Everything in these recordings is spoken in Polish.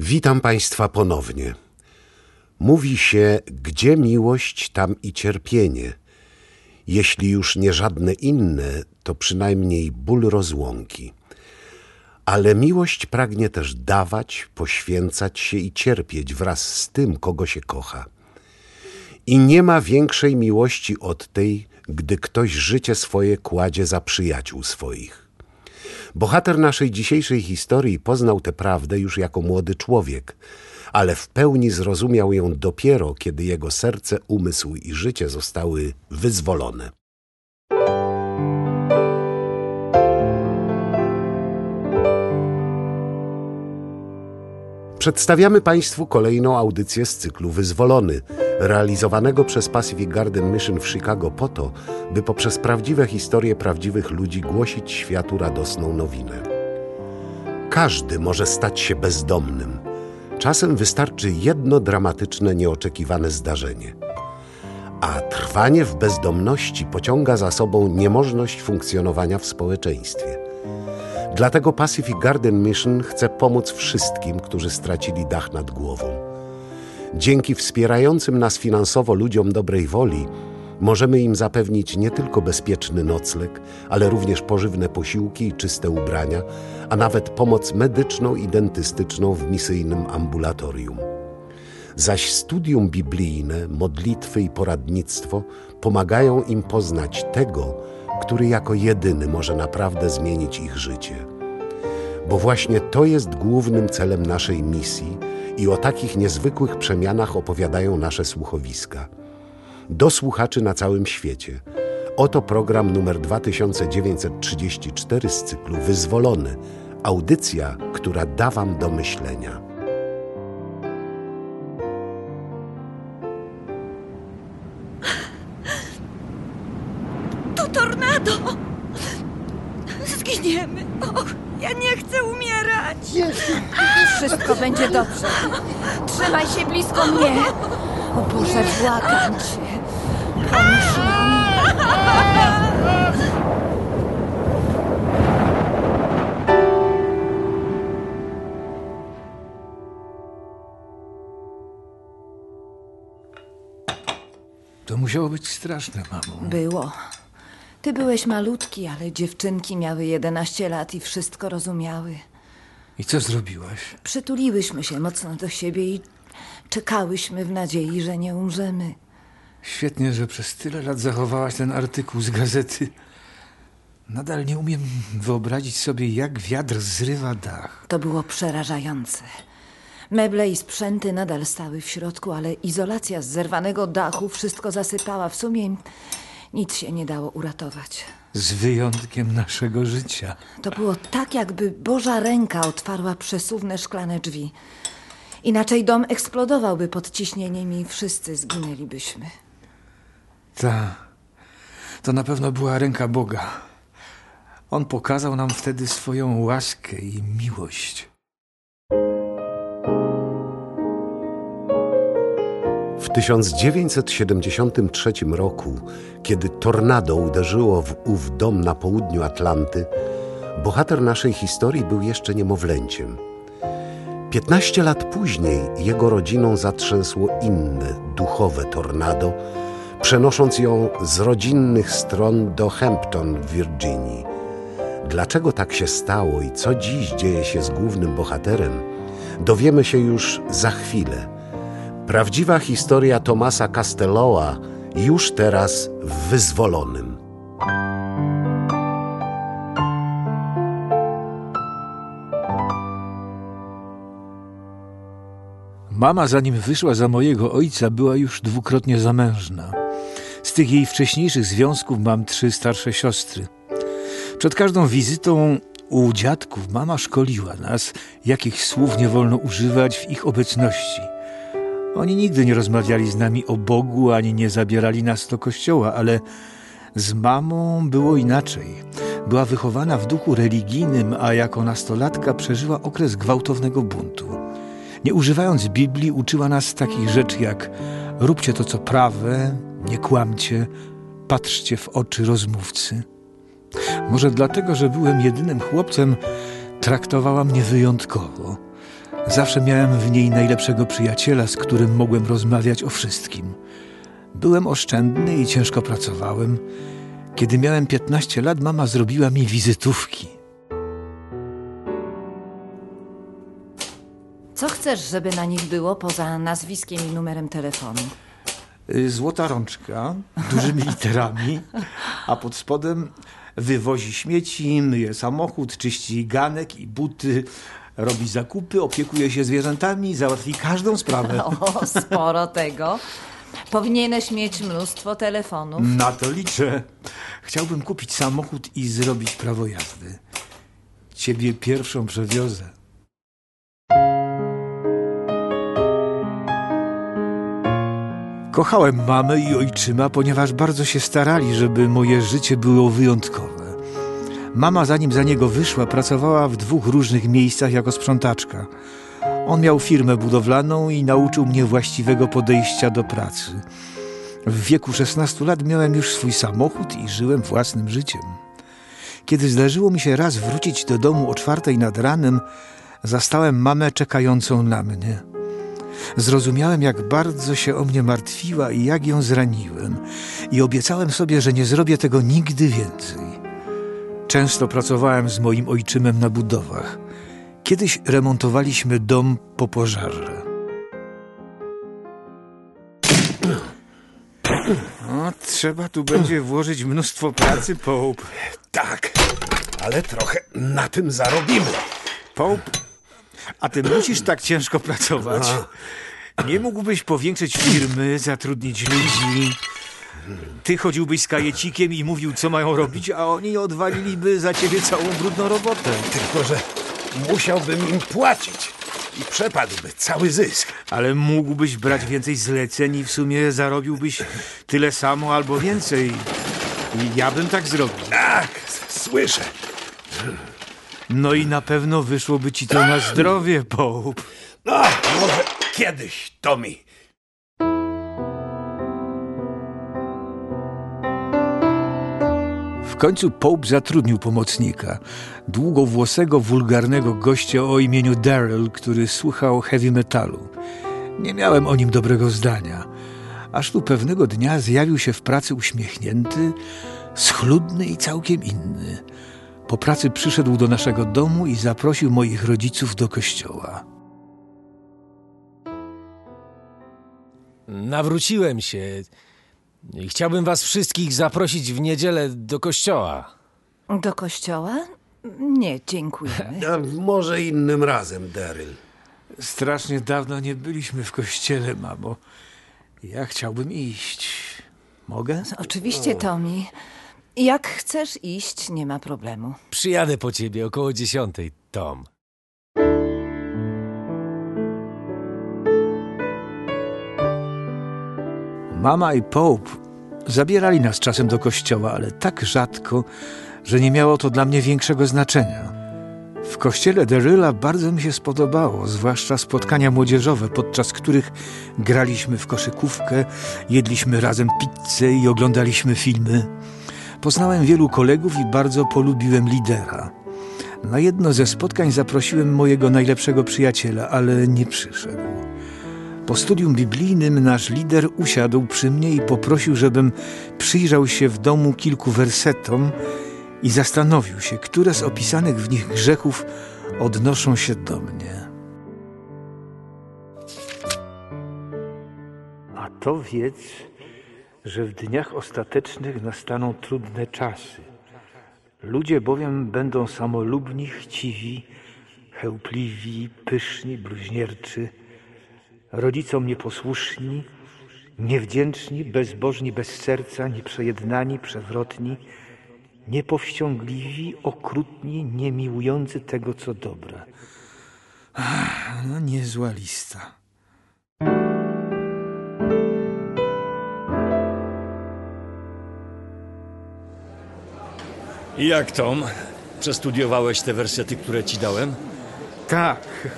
Witam Państwa ponownie. Mówi się, gdzie miłość, tam i cierpienie. Jeśli już nie żadne inne, to przynajmniej ból rozłąki. Ale miłość pragnie też dawać, poświęcać się i cierpieć wraz z tym, kogo się kocha. I nie ma większej miłości od tej, gdy ktoś życie swoje kładzie za przyjaciół swoich. Bohater naszej dzisiejszej historii poznał tę prawdę już jako młody człowiek, ale w pełni zrozumiał ją dopiero, kiedy jego serce, umysł i życie zostały wyzwolone. Przedstawiamy Państwu kolejną audycję z cyklu Wyzwolony, realizowanego przez Pacific Garden Mission w Chicago po to, by poprzez prawdziwe historie prawdziwych ludzi głosić światu radosną nowinę. Każdy może stać się bezdomnym. Czasem wystarczy jedno dramatyczne, nieoczekiwane zdarzenie. A trwanie w bezdomności pociąga za sobą niemożność funkcjonowania w społeczeństwie. Dlatego Pacific Garden Mission chce pomóc wszystkim, którzy stracili dach nad głową. Dzięki wspierającym nas finansowo ludziom dobrej woli możemy im zapewnić nie tylko bezpieczny nocleg, ale również pożywne posiłki i czyste ubrania, a nawet pomoc medyczną i dentystyczną w misyjnym ambulatorium. Zaś studium biblijne, modlitwy i poradnictwo pomagają im poznać tego, który jako jedyny może naprawdę zmienić ich życie. Bo właśnie to jest głównym celem naszej misji i o takich niezwykłych przemianach opowiadają nasze słuchowiska. Do słuchaczy na całym świecie. Oto program numer 2934 z cyklu Wyzwolony. Audycja, która da Wam do myślenia. Blisko mnie. O Boże, błagam cię. Pomóż nam. To musiało być straszne, mamo. Było. Ty byłeś malutki, ale dziewczynki miały 11 lat i wszystko rozumiały. I co zrobiłaś? Przytuliłyśmy się mocno do siebie i czekałyśmy w nadziei, że nie umrzemy. Świetnie, że przez tyle lat zachowałaś ten artykuł z gazety. Nadal nie umiem wyobrazić sobie, jak wiatr zrywa dach. To było przerażające. Meble i sprzęty nadal stały w środku, ale izolacja z zerwanego dachu wszystko zasypała. W sumie nic się nie dało uratować. Z wyjątkiem naszego życia. To było tak, jakby Boża ręka otwarła przesuwne szklane drzwi. Inaczej dom eksplodowałby pod ciśnieniem i wszyscy zginęlibyśmy. Ta. To na pewno była ręka Boga. On pokazał nam wtedy swoją łaskę i miłość. W 1973 roku, kiedy tornado uderzyło w ów dom na południu Atlanty, bohater naszej historii był jeszcze niemowlęciem. 15 lat później jego rodziną zatrzęsło inne, duchowe tornado, przenosząc ją z rodzinnych stron do Hampton w Virginii. Dlaczego tak się stało i co dziś dzieje się z głównym bohaterem, dowiemy się już za chwilę. Prawdziwa historia Tomasa Castelloa już teraz w wyzwolonym. Mama, zanim wyszła za mojego ojca, była już dwukrotnie zamężna. Z tych jej wcześniejszych związków mam trzy starsze siostry. Przed każdą wizytą u dziadków mama szkoliła nas, jakich słów nie wolno używać w ich obecności. Oni nigdy nie rozmawiali z nami o Bogu, ani nie zabierali nas do kościoła, ale z mamą było inaczej. Była wychowana w duchu religijnym, a jako nastolatka przeżyła okres gwałtownego buntu. Nie używając Biblii, uczyła nas takich rzeczy jak róbcie to, co prawe, nie kłamcie, patrzcie w oczy rozmówcy. Może dlatego, że byłem jedynym chłopcem, traktowała mnie wyjątkowo. Zawsze miałem w niej najlepszego przyjaciela, z którym mogłem rozmawiać o wszystkim. Byłem oszczędny i ciężko pracowałem. Kiedy miałem 15 lat, mama zrobiła mi wizytówki. Co chcesz, żeby na nich było poza nazwiskiem i numerem telefonu? Y, Złota rączka, dużymi literami, a pod spodem wywozi śmieci, myje samochód, czyści ganek i buty, robi zakupy, opiekuje się zwierzętami, załatwi każdą sprawę. O, sporo tego. Powinieneś mieć mnóstwo telefonów. Na to liczę. Chciałbym kupić samochód i zrobić prawo jazdy. Ciebie pierwszą przewiozę. Kochałem mamę i ojczyma, ponieważ bardzo się starali, żeby moje życie było wyjątkowe. Mama, zanim za niego wyszła, pracowała w dwóch różnych miejscach jako sprzątaczka. On miał firmę budowlaną i nauczył mnie właściwego podejścia do pracy. W wieku 16 lat miałem już swój samochód i żyłem własnym życiem. Kiedy zdarzyło mi się raz wrócić do domu o czwartej nad ranem, zastałem mamę czekającą na mnie. Zrozumiałem, jak bardzo się o mnie martwiła i jak ją zraniłem, i obiecałem sobie, że nie zrobię tego nigdy więcej. Często pracowałem z moim ojczymem na budowach. Kiedyś remontowaliśmy dom po pożarze. O, trzeba tu będzie włożyć mnóstwo pracy, Pope. Tak, ale trochę na tym zarobimy. Pope, a ty musisz tak ciężko pracować. Nie mógłbyś powiększyć firmy, zatrudnić ludzi. Ty chodziłbyś z kajecikiem i mówił, co mają robić, a oni odwaliliby za ciebie całą brudną robotę. Tylko, że musiałbym im płacić i przepadłby cały zysk. Ale mógłbyś brać więcej zleceń i w sumie zarobiłbyś tyle samo albo więcej. I ja bym tak zrobił. Tak, słyszę. No i na pewno wyszłoby ci to na zdrowie, Pope. No, może kiedyś, Tommy. W końcu Pope zatrudnił pomocnika, długowłosego, wulgarnego gościa o imieniu Daryl, który słuchał heavy metalu. Nie miałem o nim dobrego zdania, aż tu pewnego dnia zjawił się w pracy uśmiechnięty, schludny i całkiem inny. Po pracy przyszedł do naszego domu i zaprosił moich rodziców do kościoła. Nawróciłem się. Chciałbym was wszystkich zaprosić w niedzielę do kościoła. Do kościoła? Nie, dziękujemy. A może innym razem, Daryl. Strasznie dawno nie byliśmy w kościele, mamo. Ja chciałbym iść. Mogę? Oczywiście, Tommy. Jak chcesz iść, nie ma problemu. Przyjadę po ciebie około dziesiątej, Tom. Mama i Pope zabierali nas czasem do kościoła, ale tak rzadko, że nie miało to dla mnie większego znaczenia. W kościele Deryla bardzo mi się spodobało, zwłaszcza spotkania młodzieżowe, podczas których graliśmy w koszykówkę, jedliśmy razem pizzę i oglądaliśmy filmy. Poznałem wielu kolegów i bardzo polubiłem lidera. Na jedno ze spotkań zaprosiłem mojego najlepszego przyjaciela, ale nie przyszedł. Po studium biblijnym nasz lider usiadł przy mnie i poprosił, żebym przyjrzał się w domu kilku wersetom i zastanowił się, które z opisanych w nich grzechów odnoszą się do mnie. A to wiedz, że w dniach ostatecznych nastaną trudne czasy. Ludzie bowiem będą samolubni, chciwi, chełpliwi, pyszni, bluźnierczy, rodzicom nieposłuszni, niewdzięczni, bezbożni, bez serca, nieprzejednani, przewrotni, niepowściągliwi, okrutni, niemiłujący tego, co dobre. Ach, No niezła lista. I jak Tom? Przestudiowałeś te wersety, które ci dałem? Tak.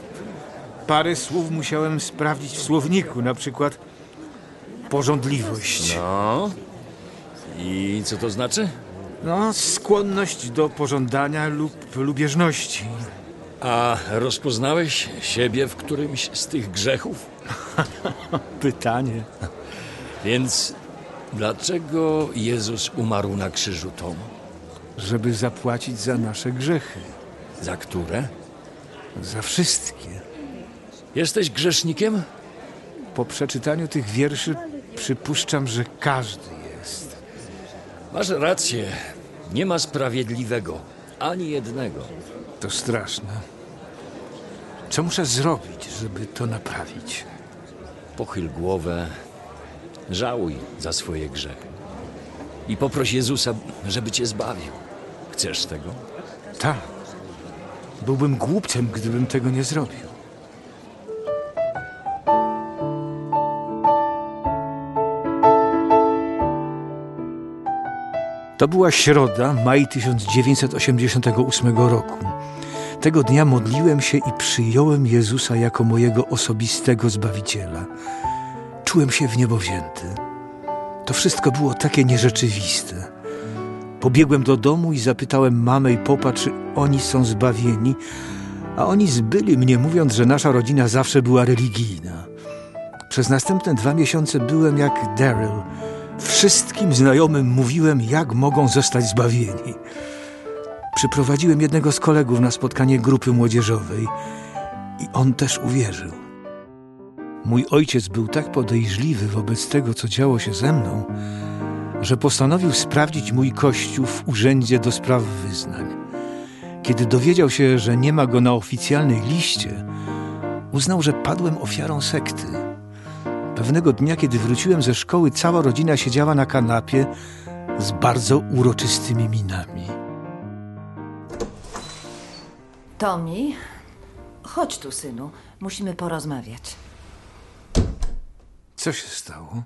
Parę słów musiałem sprawdzić w słowniku, na przykład porządliwość. No. I co to znaczy? No, skłonność do pożądania lub lubieżności. A rozpoznałeś siebie w którymś z tych grzechów? Pytanie. Więc dlaczego Jezus umarł na krzyżu Tom? Żeby zapłacić za nasze grzechy. Za które? Za wszystkie. Jesteś grzesznikiem? Po przeczytaniu tych wierszy przypuszczam, że każdy jest. Masz rację. Nie ma sprawiedliwego. Ani jednego. To straszne. Co muszę zrobić, żeby to naprawić? Pochyl głowę. Żałuj za swoje grzechy. I poproś Jezusa, żeby cię zbawił. Chcesz tego? Tak. Byłbym głupcem, gdybym tego nie zrobił. To była środa, maj 1988 roku. Tego dnia modliłem się i przyjąłem Jezusa jako mojego osobistego Zbawiciela. Czułem się w niebo wzięty. To wszystko było takie nierzeczywiste. Pobiegłem do domu i zapytałem mamę i popa, czy oni są zbawieni, a oni zbyli mnie, mówiąc, że nasza rodzina zawsze była religijna. Przez następne dwa miesiące byłem jak Daryl. Wszystkim znajomym mówiłem, jak mogą zostać zbawieni. Przyprowadziłem jednego z kolegów na spotkanie grupy młodzieżowej i on też uwierzył. Mój ojciec był tak podejrzliwy wobec tego, co działo się ze mną, że postanowił sprawdzić mój kościół w urzędzie do spraw wyznań. Kiedy dowiedział się, że nie ma go na oficjalnej liście, uznał, że padłem ofiarą sekty. Pewnego dnia, kiedy wróciłem ze szkoły, cała rodzina siedziała na kanapie z bardzo uroczystymi minami. Tomi, chodź tu, synu. Musimy porozmawiać. Co się stało?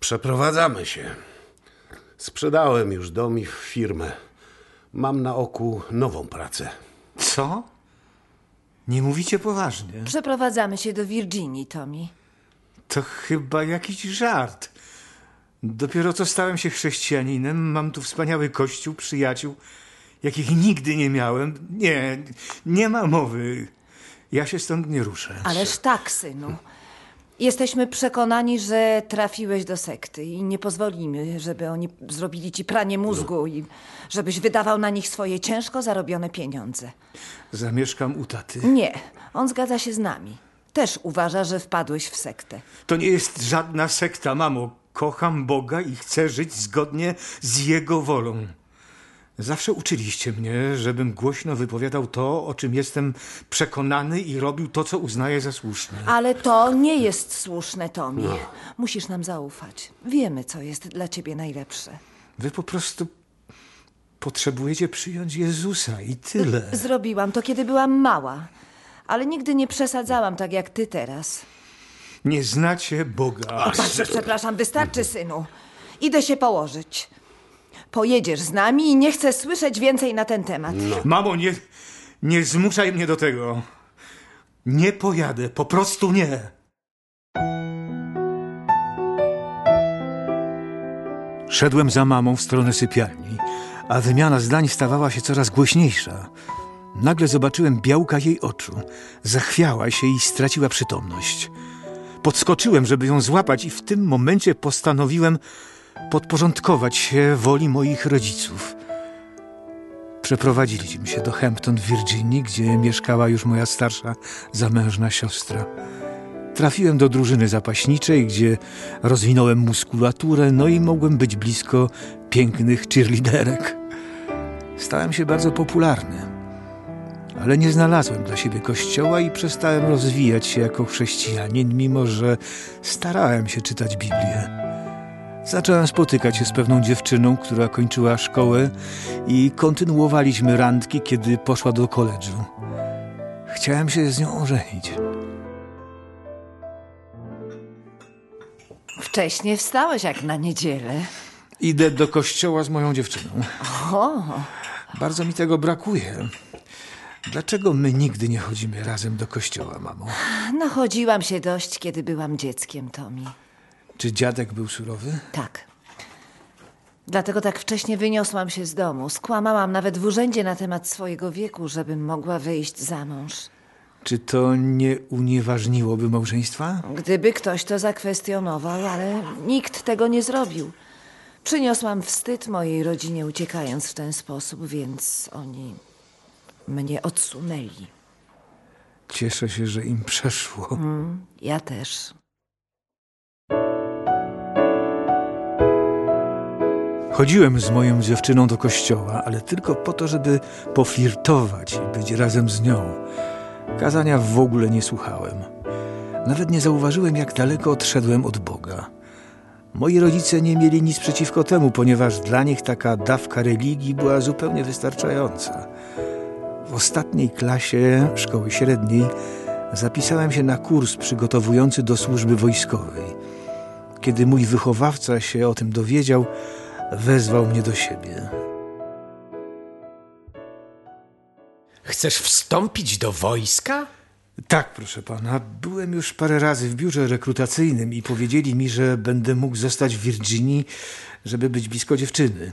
Przeprowadzamy się. Sprzedałem już dom i firmę. Mam na oku nową pracę. Co? Nie mówicie poważnie? Przeprowadzamy się do Virginii, Tomi. To chyba jakiś żart. Dopiero co stałem się chrześcijaninem, mam tu wspaniały kościół, przyjaciół, jakich nigdy nie miałem. Nie, nie ma mowy. Ja się stąd nie ruszę. Ależ tak, synu. Jesteśmy przekonani, że trafiłeś do sekty i nie pozwolimy, żeby oni zrobili ci pranie mózgu i żebyś wydawał na nich swoje ciężko zarobione pieniądze. Zamieszkam u taty. Nie, on zgadza się z nami. Też uważa, że wpadłeś w sektę. To nie jest żadna sekta, mamo. Kocham Boga i chcę żyć zgodnie z Jego wolą. Zawsze uczyliście mnie, żebym głośno wypowiadał to, o czym jestem przekonany i robił to, co uznaję za słuszne. Ale to nie jest słuszne, Tomi. Musisz nam zaufać. Wiemy, co jest dla ciebie najlepsze. Wy po prostu potrzebujecie przyjąć Jezusa i tyle. Zrobiłam to, kiedy byłam mała. Ale nigdy nie przesadzałam tak jak ty teraz. Nie znacie Boga. Patrz, przepraszam, wystarczy, synu. Idę się położyć. Pojedziesz z nami i nie chcę słyszeć więcej na ten temat. Mamo, nie, nie zmuszaj mnie do tego. Nie pojadę, po prostu nie. Szedłem za mamą w stronę sypialni, a wymiana zdań stawała się coraz głośniejsza. Nagle zobaczyłem białka jej oczu. Zachwiała się i straciła przytomność. Podskoczyłem, żeby ją złapać, i w tym momencie postanowiłem podporządkować się woli moich rodziców. Przeprowadziliśmy się do Hampton w Virginii, gdzie mieszkała już moja starsza, zamężna siostra. Trafiłem do drużyny zapaśniczej, gdzie rozwinąłem muskulaturę, no i mogłem być blisko pięknych cheerleaderek. Stałem się bardzo popularny, ale nie znalazłem dla siebie kościoła i przestałem rozwijać się jako chrześcijanin, mimo że starałem się czytać Biblię. Zacząłem spotykać się z pewną dziewczyną, która kończyła szkołę i kontynuowaliśmy randki, kiedy poszła do koledżu. Chciałem się z nią ożenić. Wcześnie wstałeś jak na niedzielę. Idę do kościoła z moją dziewczyną. O, Bardzo mi tego brakuje. Dlaczego my nigdy nie chodzimy razem do kościoła, mamo? nachodziłam się dość, kiedy byłam dzieckiem, Tomi. Czy dziadek był surowy? Tak. Dlatego tak wcześnie wyniosłam się z domu. Skłamałam nawet w urzędzie na temat swojego wieku, żebym mogła wyjść za mąż. Czy to nie unieważniłoby małżeństwa? Gdyby ktoś to zakwestionował, ale nikt tego nie zrobił. Przyniosłam wstyd mojej rodzinie, uciekając w ten sposób, więc oni mnie odsunęli. Cieszę się, że im przeszło. Ja też. Chodziłem z moją dziewczyną do kościoła, ale tylko po to, żeby poflirtować i być razem z nią. Kazania w ogóle nie słuchałem. Nawet nie zauważyłem, jak daleko odszedłem od Boga. Moi rodzice nie mieli nic przeciwko temu, ponieważ dla nich taka dawka religii była zupełnie wystarczająca. W ostatniej klasie szkoły średniej zapisałem się na kurs przygotowujący do służby wojskowej. Kiedy mój wychowawca się o tym dowiedział, wezwał mnie do siebie. Chcesz wstąpić do wojska? Tak, proszę pana. Byłem już parę razy w biurze rekrutacyjnym i powiedzieli mi, że będę mógł zostać w Virginii, żeby być blisko dziewczyny.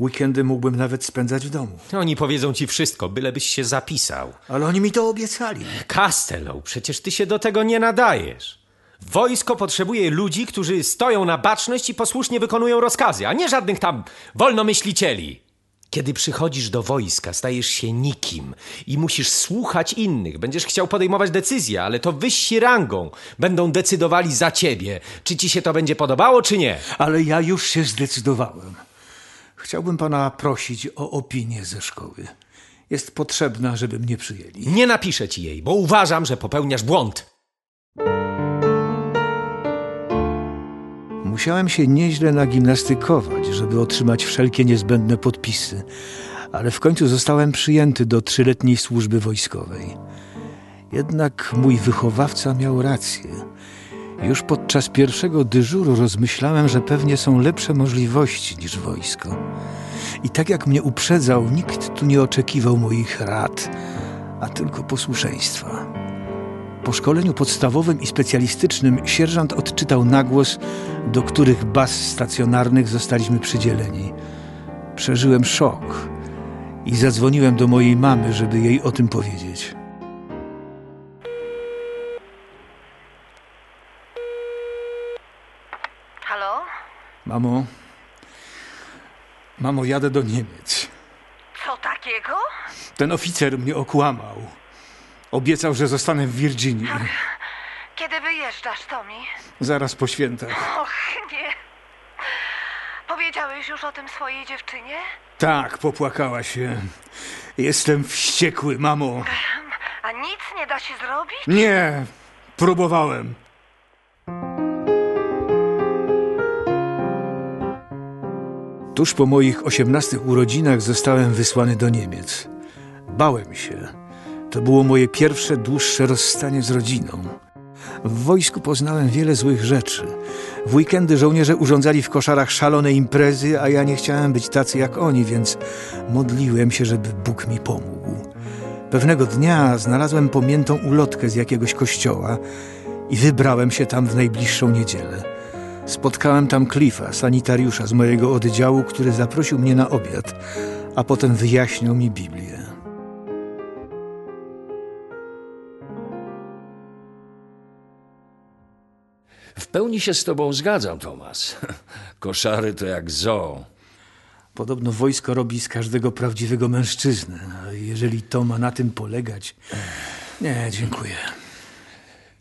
Weekendy mógłbym nawet spędzać w domu. Oni powiedzą ci wszystko, bylebyś się zapisał. Ale oni mi to obiecali. Castello, przecież ty się do tego nie nadajesz. Wojsko potrzebuje ludzi, którzy stoją na baczność i posłusznie wykonują rozkazy, a nie żadnych tam wolnomyślicieli. Kiedy przychodzisz do wojska, stajesz się nikim i musisz słuchać innych. Będziesz chciał podejmować decyzje, ale to wyżsi rangą będą decydowali za ciebie, czy ci się to będzie podobało, czy nie. Ale ja już się zdecydowałem. Chciałbym pana prosić o opinię ze szkoły. Jest potrzebna, żeby mnie przyjęli. Nie napiszę ci jej, bo uważam, że popełniasz błąd. Musiałem się nieźle nagimnastykować, żeby otrzymać wszelkie niezbędne podpisy, ale w końcu zostałem przyjęty do trzyletniej służby wojskowej. Jednak mój wychowawca miał rację. Już podczas pierwszego dyżuru rozmyślałem, że pewnie są lepsze możliwości niż wojsko. I tak jak mnie uprzedzał, nikt tu nie oczekiwał moich rad, a tylko posłuszeństwa. Po szkoleniu podstawowym i specjalistycznym sierżant odczytał nagłos, do których baz stacjonarnych zostaliśmy przydzieleni. Przeżyłem szok i zadzwoniłem do mojej mamy, żeby jej o tym powiedzieć. Halo? Mamo, mamo, jadę do Niemiec. Co takiego? Ten oficer mnie okłamał. Obiecał, że zostanę w Virginii. Kiedy wyjeżdżasz, Tommy? Zaraz po świętach. Och, nie. Powiedziałeś już o tym swojej dziewczynie? Tak, popłakała się. Jestem wściekły, mamo. A nic nie da się zrobić? Nie, próbowałem. Tuż po moich osiemnastych urodzinach zostałem wysłany do Niemiec. Bałem się. To było moje pierwsze dłuższe rozstanie z rodziną. W wojsku poznałem wiele złych rzeczy. W weekendy żołnierze urządzali w koszarach szalone imprezy, a ja nie chciałem być tacy jak oni, więc modliłem się, żeby Bóg mi pomógł. Pewnego dnia znalazłem pamiętą ulotkę z jakiegoś kościoła i wybrałem się tam w najbliższą niedzielę. Spotkałem tam Cliffa, sanitariusza z mojego oddziału, który zaprosił mnie na obiad, a potem wyjaśniał mi Biblię. W pełni się z tobą zgadzam, Tomas. Koszary to jak zoo. Podobno wojsko robi z każdego prawdziwego mężczyznę, a jeżeli to ma na tym polegać. Nie, dziękuję.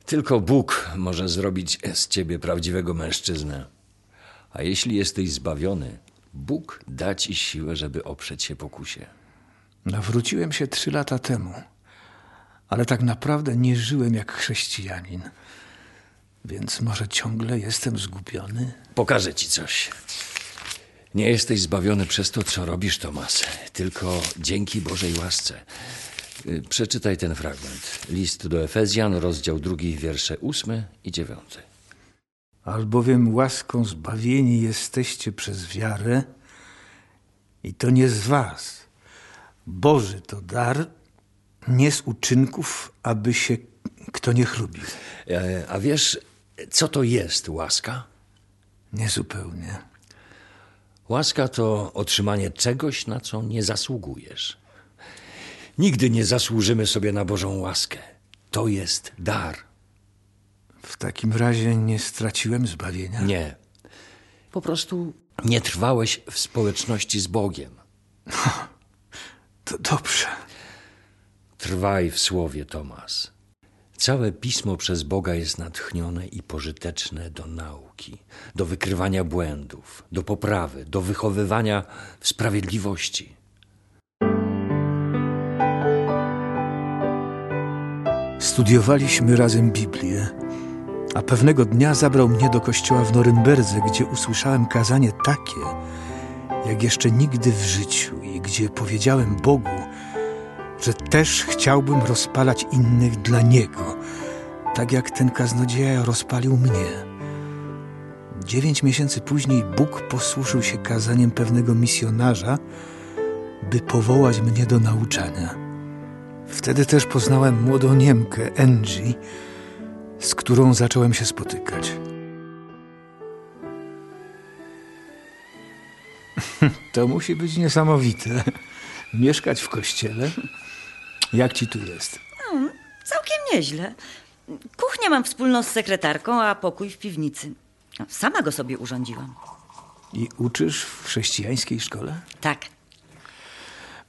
Tylko Bóg może zrobić z ciebie prawdziwego mężczyznę. A jeśli jesteś zbawiony, Bóg da ci siłę, żeby oprzeć się pokusie. Nawróciłem się trzy lata temu, ale tak naprawdę nie żyłem jak chrześcijanin. Więc może ciągle jestem zgubiony? Pokażę ci coś. Nie jesteś zbawiony przez to, co robisz, Tomas, tylko dzięki Bożej łasce. Y, Przeczytaj ten fragment. List do Efezjan, rozdział drugi, wiersze ósmy i dziewiąty. Albowiem łaską zbawieni jesteście przez wiarę i to nie z was. Boży to dar, nie z uczynków, aby się kto nie chlubił. E, A wiesz, co to jest łaska? Niezupełnie. Łaska to otrzymanie czegoś, na co nie zasługujesz. Nigdy nie zasłużymy sobie na Bożą łaskę. To jest dar. W takim razie nie straciłem zbawienia. Nie. Po prostu nie trwałeś w społeczności z Bogiem. To dobrze. Trwaj w słowie, Tomas. Całe pismo przez Boga jest natchnione i pożyteczne do nauki, do wykrywania błędów, do poprawy, do wychowywania w sprawiedliwości. Studiowaliśmy razem Biblię, a pewnego dnia zabrał mnie do kościoła w Norymberdze, gdzie usłyszałem kazanie takie, jak jeszcze nigdy w życiu i gdzie powiedziałem Bogu, że też chciałbym rozpalać innych dla Niego, tak jak ten kaznodzieja rozpalił mnie. Dziewięć miesięcy później Bóg posłużył się kazaniem pewnego misjonarza, by powołać mnie do nauczania. Wtedy też poznałem młodą Niemkę, Angie, z którą zacząłem się spotykać. To musi być niesamowite. Mieszkać w kościele? Jak ci tu jest? Całkiem nieźle. Kuchnię mam wspólną z sekretarką, a pokój w piwnicy. No, Sama go sobie urządziłam. I uczysz w chrześcijańskiej szkole? Tak.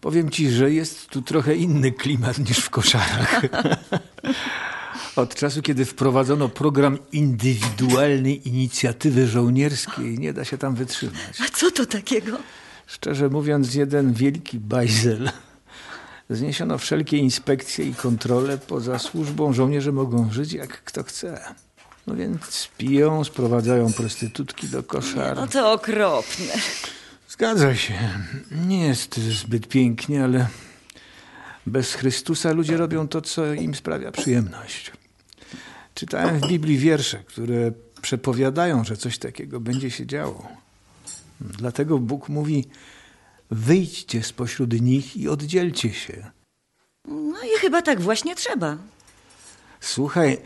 Powiem ci, że jest tu trochę inny klimat niż w koszarach. Od czasu, kiedy wprowadzono program indywidualnej inicjatywy żołnierskiej, nie da się tam wytrzymać. A co to takiego? Szczerze mówiąc, jeden wielki bajzel. Zniesiono wszelkie inspekcje i kontrole. Poza służbą żołnierze mogą żyć jak kto chce. No więc piją, sprowadzają prostytutki do koszar. No to okropne. Zgadza się. Nie jest zbyt pięknie, ale bez Chrystusa ludzie robią to, co im sprawia przyjemność. Czytałem w Biblii wiersze, które przepowiadają, że coś takiego będzie się działo. Dlatego Bóg mówi: wyjdźcie spośród nich i oddzielcie się. No i chyba tak właśnie trzeba. Słuchaj,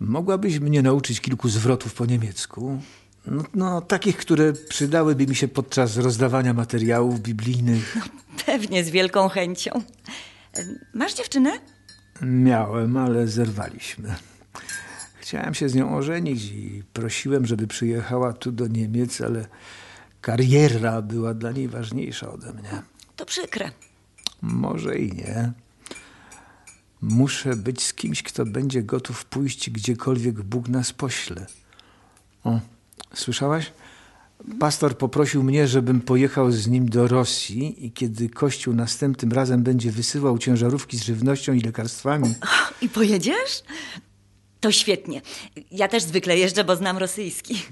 mogłabyś mnie nauczyć kilku zwrotów po niemiecku? No, no, takich, które przydałyby mi się podczas rozdawania materiałów biblijnych. Pewnie z wielką chęcią. Masz dziewczynę? Miałem, ale zerwaliśmy. Chciałem się z nią ożenić i prosiłem, żeby przyjechała tu do Niemiec, ale kariera była dla niej ważniejsza ode mnie. To przykre. Może i nie. Muszę być z kimś, kto będzie gotów pójść gdziekolwiek Bóg nas pośle. O, słyszałaś? Pastor poprosił mnie, żebym pojechał z nim do Rosji i kiedy Kościół następnym razem będzie wysyłał ciężarówki z żywnością i lekarstwami, I pojedziesz? To świetnie. Ja też zwykle jeżdżę, bo znam rosyjski.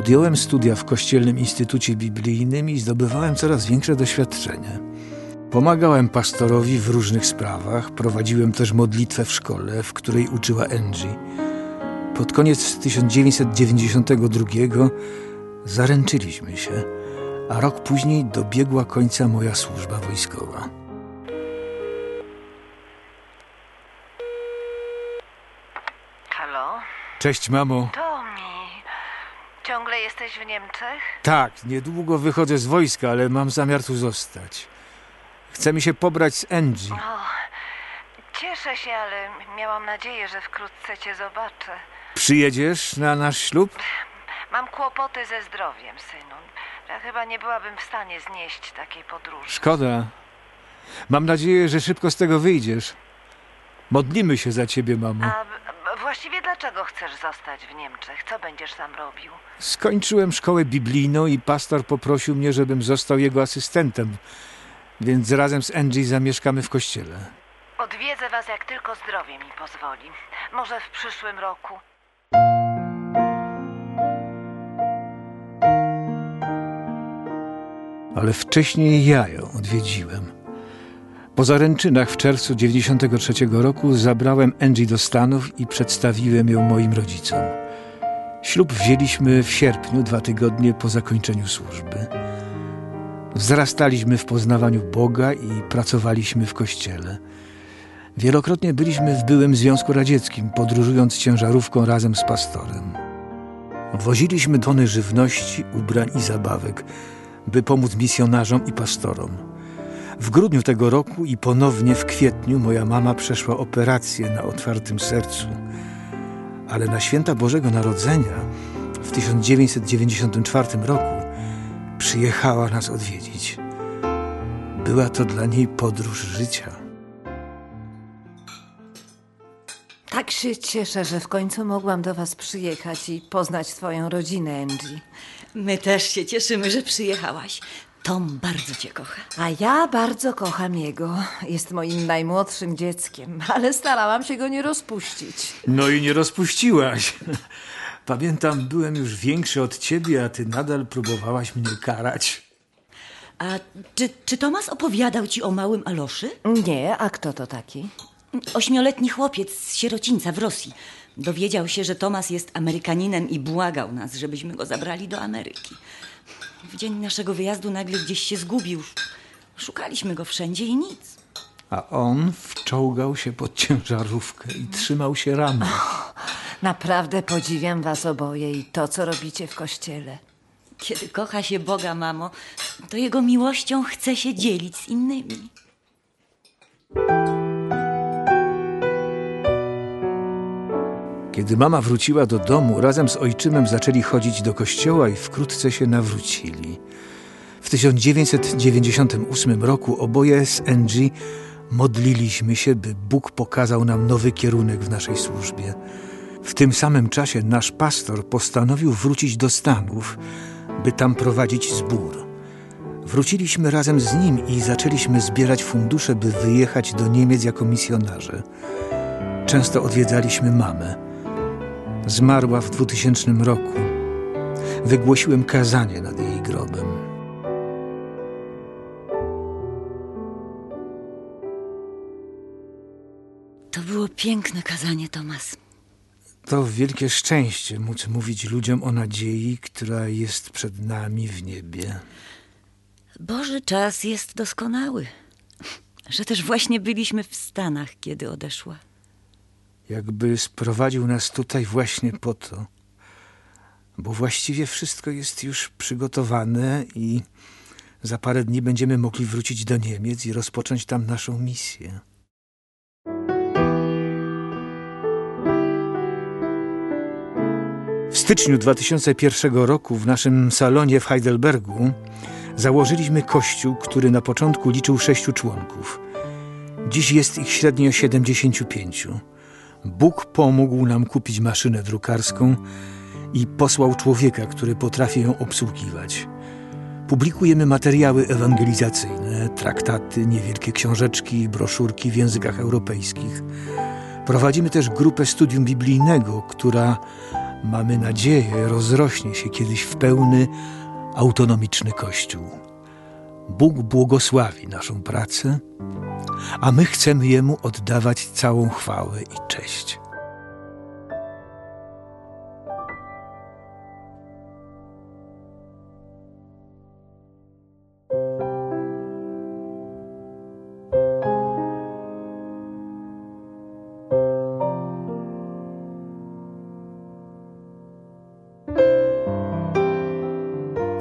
Podjąłem studia w Kościelnym Instytucie Biblijnym i zdobywałem coraz większe doświadczenie. Pomagałem pastorowi w różnych sprawach, prowadziłem też modlitwę w szkole, w której uczyła Angie. Pod koniec 1992 zaręczyliśmy się, a rok później dobiegła końca moja służba wojskowa. Halo? Cześć, mamo. Tomi, ciągle jesteś w Niemczech? Tak, niedługo wychodzę z wojska, ale mam zamiar tu zostać. Chcę mi się pobrać z Angie. O, cieszę się, ale miałam nadzieję, że wkrótce cię zobaczę. Przyjedziesz na nasz ślub? Mam kłopoty ze zdrowiem, synu. Ja chyba nie byłabym w stanie znieść takiej podróży. Szkoda. Mam nadzieję, że szybko z tego wyjdziesz. Modlimy się za ciebie, mamo. A właściwie dlaczego chcesz zostać w Niemczech? Co będziesz tam robił? Skończyłem szkołę biblijną i pastor poprosił mnie, żebym został jego asystentem. Więc razem z Angie zamieszkamy w kościele. Odwiedzę was, jak tylko zdrowie mi pozwoli. Może w przyszłym roku. Ale wcześniej ja ją odwiedziłem. Po zaręczynach w czerwcu 93 roku zabrałem Angie do Stanów i przedstawiłem ją moim rodzicom. Ślub wzięliśmy w sierpniu, dwa tygodnie po zakończeniu służby. Wzrastaliśmy w poznawaniu Boga i pracowaliśmy w kościele. Wielokrotnie byliśmy w byłym Związku Radzieckim, podróżując ciężarówką razem z pastorem. Woziliśmy tony żywności, ubrań i zabawek, by pomóc misjonarzom i pastorom. W grudniu tego roku i ponownie w kwietniu moja mama przeszła operację na otwartym sercu. Ale na święta Bożego Narodzenia w 1994 roku przyjechała nas odwiedzić. Była to dla niej podróż życia. Tak się cieszę, że w końcu mogłam do was przyjechać i poznać twoją rodzinę, Angie. My też się cieszymy, że przyjechałaś. Tom bardzo cię kocha. A ja bardzo kocham jego. Jest moim najmłodszym dzieckiem, ale starałam się go nie rozpuścić. No i nie rozpuściłaś. Pamiętam, byłem już większy od ciebie, a ty nadal próbowałaś mnie karać. A czy, czy Tomas opowiadał ci o małym Aloszy? Nie, a kto to taki? Ośmioletni chłopiec z sierocińca w Rosji. Dowiedział się, że Tomas jest Amerykaninem i błagał nas, żebyśmy go zabrali do Ameryki. W dzień naszego wyjazdu nagle gdzieś się zgubił. Szukaliśmy go wszędzie i nic. A on wczołgał się pod ciężarówkę i trzymał się ramy. Naprawdę podziwiam was oboje i to, co robicie w kościele. Kiedy kocha się Boga, mamo, to jego miłością chce się dzielić z innymi. Kiedy mama wróciła do domu, razem z ojczymem zaczęli chodzić do kościoła i wkrótce się nawrócili. W 1998 roku oboje z Angie modliliśmy się, by Bóg pokazał nam nowy kierunek w naszej służbie. W tym samym czasie nasz pastor postanowił wrócić do Stanów, by tam prowadzić zbór. Wróciliśmy razem z nim i zaczęliśmy zbierać fundusze, by wyjechać do Niemiec jako misjonarze. Często odwiedzaliśmy mamę. Zmarła w 2000 roku. Wygłosiłem kazanie nad jej grobem. To było piękne kazanie, Tomas. To wielkie szczęście móc mówić ludziom o nadziei, która jest przed nami w niebie. Boży czas jest doskonały. Że też właśnie byliśmy w Stanach, kiedy odeszła. Jakby sprowadził nas tutaj właśnie po to, bo właściwie wszystko jest już przygotowane i za parę dni będziemy mogli wrócić do Niemiec i rozpocząć tam naszą misję. W styczniu 2001 roku w naszym salonie w Heidelbergu założyliśmy kościół, który na początku liczył sześciu członków. Dziś jest ich średnio 75. Bóg pomógł nam kupić maszynę drukarską i posłał człowieka, który potrafi ją obsługiwać. Publikujemy materiały ewangelizacyjne, traktaty, niewielkie książeczki, broszurki w językach europejskich. Prowadzimy też grupę studium biblijnego, która, mamy nadzieję, rozrośnie się kiedyś w pełny, autonomiczny kościół. Bóg błogosławi naszą pracę, a my chcemy Jemu oddawać całą chwałę i cześć.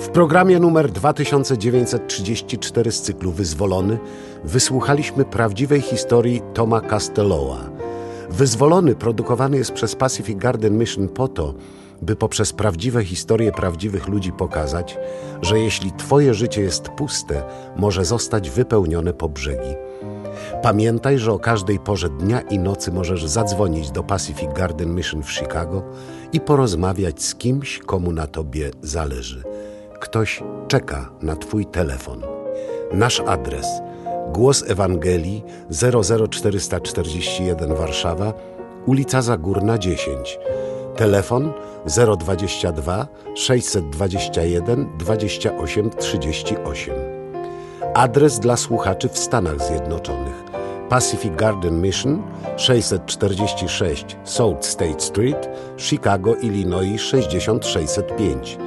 W programie numer 2934 z cyklu Wyzwolony wysłuchaliśmy prawdziwej historii Toma Castelloa. Wyzwolony produkowany jest przez Pacific Garden Mission po to, by poprzez prawdziwe historie prawdziwych ludzi pokazać, że jeśli Twoje życie jest puste, może zostać wypełnione po brzegi. Pamiętaj, że o każdej porze dnia i nocy możesz zadzwonić do Pacific Garden Mission w Chicago i porozmawiać z kimś, komu na Tobie zależy. Ktoś czeka na Twój telefon. Nasz adres Głos Ewangelii 00441 Warszawa, ulica Zagórna 10. Telefon 022 621 28 38. Adres dla słuchaczy w Stanach Zjednoczonych. Pacific Garden Mission 646 South State Street, Chicago, Illinois 6605.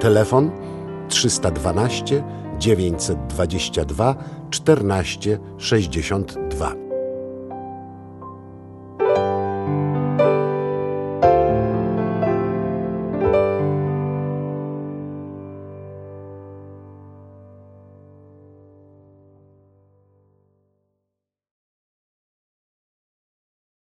Telefon 312 922 14 62.